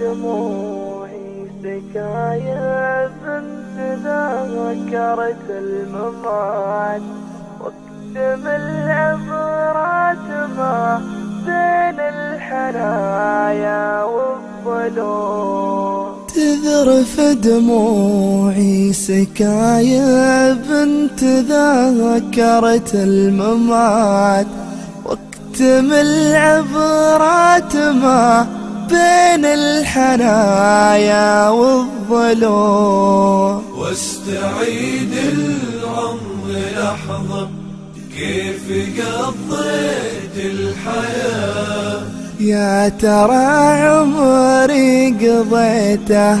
دموعي سكايا بنت ذكرت الممات واكتم العبرات ما بين الحنايا والظلوم تذرف دموعي سكايا بنت ذكرت الممات. واكتم العبرات ما بين الحنايا والظلوم واستعيد العمر لحظة كيف قضيت الحياة؟ يا ترى عمري قضيته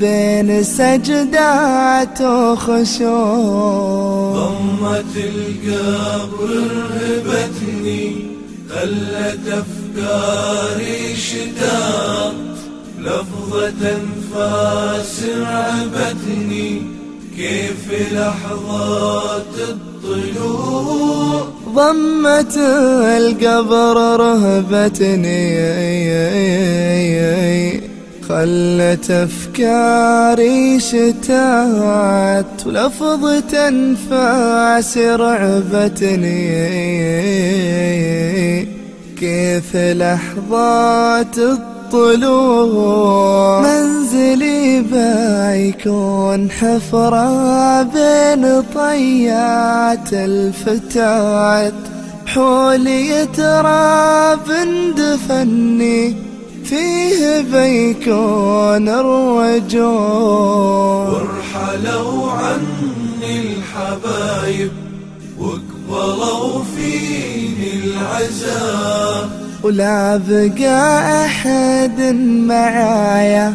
بين سجدات وخشوع. ضمة القبر رهبتني. خلت أفكاري شتات لفظة أنفاس رعبتني كيف لحظات الطلوع؟ ضمت القبر رهبتني. خلت أفكاري شتات ولفظة أنفاس رعبتني كيف لحظات الطلوع؟ منزلي بيكون حفرة بين طيات الفتات. حولي تراب دفني فيه بيكون الرجوع. وارحلوا عني الحبايب واقبلوا فيني العذاب ولا بقى أحد معايا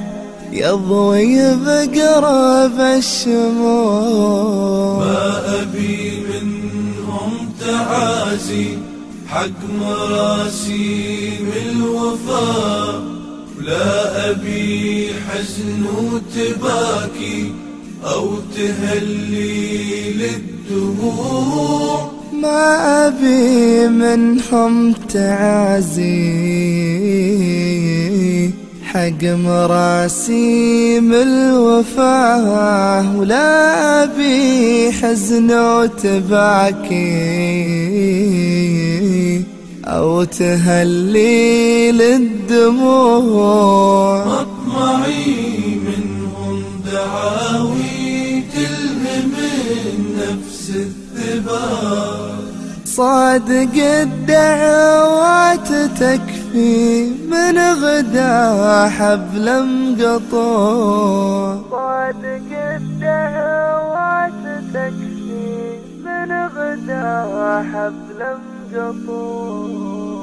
يضوي بقرب الشموع. ما أبي منهم تعازي حق مراسيم الوفاء ولا أبي حزن وتباكي أو تهلي للدموع. ما أبي منهم تعازي حق مراسيم الوفاة ولا أبي حزن وتباكي. أو تهلي للدموع. مطمعي منهم دعاوي تلهم النفس الثبات. صادق الدعوات تكفي من غدا حبل مقطوع صادق الدعوات تكفي من غدا حبل مقطوع Singapore.